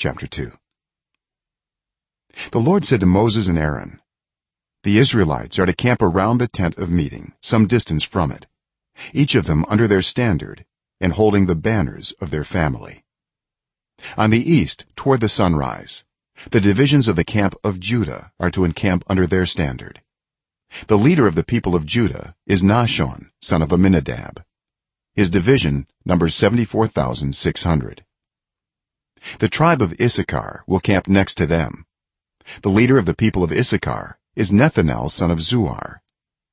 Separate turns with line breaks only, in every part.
chapter 2 the lord said to moses and aaron the israelites are to camp around the tent of meeting some distance from it each of them under their standard and holding the banners of their family. On the east toward the sunrise the divisions of the camp of judah are to encamp under their standard. The leader of the people of judah is nahshon son of amminadab. His division numbers 74600 the tribe of issachar will camp next to them. The leader of the people of issachar is nethanel son of zuar.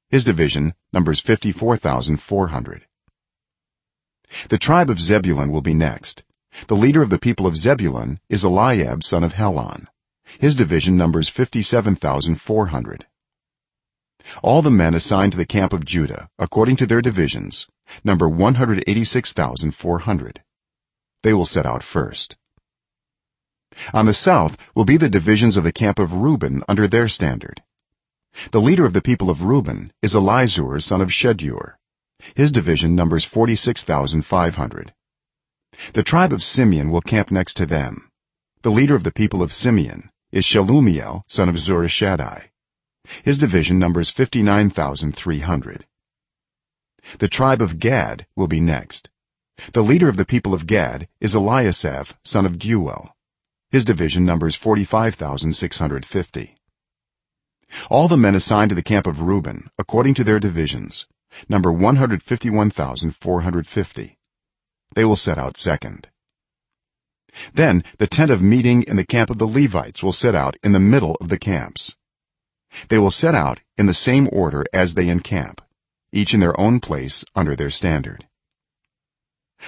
His division numbers 54400 the tribe of zebulun will be next. The leader of the people of zebulun is eliab son of helon. His division numbers 57400 all the men assigned to the camp of judah according to their divisions number 186400 they will set out first on the south will be the divisions of the camp of reuben under their standard. The leader of the people of reuben is elizur son of shedeur. His division numbers 46500 the tribe of simeon will camp next to them. The leader of the people of simeon is shelumiel son of zurishaddai his division numbers 59300 the tribe of gad will be next. The leader of the people of gad is eliasaph son of deuel his division numbers 45650 all the men assigned to the camp of reuben according to their divisions number 151450 they will set out second. Then the tent of meeting in the camp of the levites will set out in the middle of the camps. They will set out in the same order as they encamp each in their own place under their standard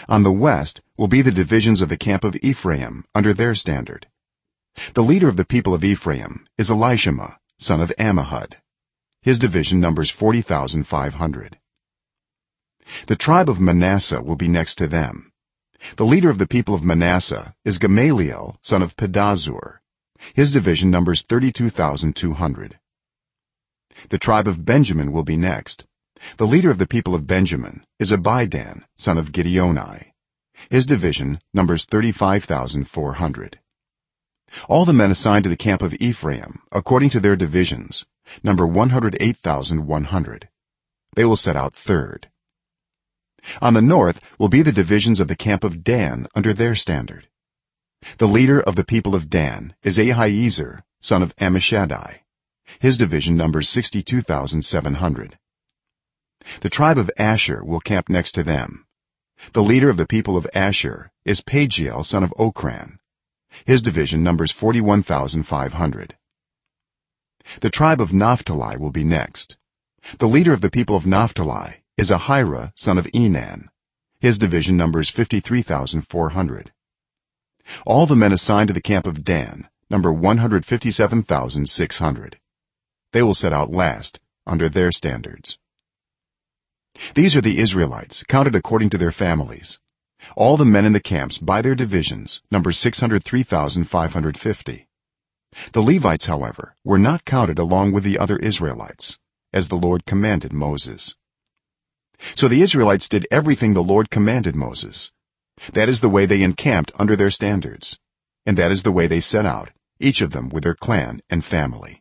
on the west will be the divisions of the camp of ephraim under their standard. The leader of the people of ephraim is elishama son of ammihud his division numbers 40500 the tribe of manasseh will be next to them. The leader of the people of manasseh is gamaliel son of pedahzur his division numbers 32200 the tribe of benjamin will be next the leader of the people of benjamin is abidan son of gideoni. His division numbers 35400 all the men assigned to the camp of ephraim according to their divisions number 108100 they will set out third. On the north will be the divisions of the camp of dan under their standard. The leader of the people of dan is ahiezer son of ammishaddai his division numbers 62700 the tribe of asher will camp next to them. The leader of the people of asher is pagiel son of ocran his division numbers 41500 the tribe of naphtali will be next. The leader of the people of naphtali is ahira son of enan. His division numbers 53400 all the men assigned to the camp of dan number 157600 they will set out last under their standards these are the israelites counted according to their families. All the men in the camps by their divisions number 603550 the levites however were not counted along with the other israelites as the lord commanded moses. So the israelites did everything the lord commanded moses. That is the way they encamped under their standards and that is the way they set out each of them with their clan and family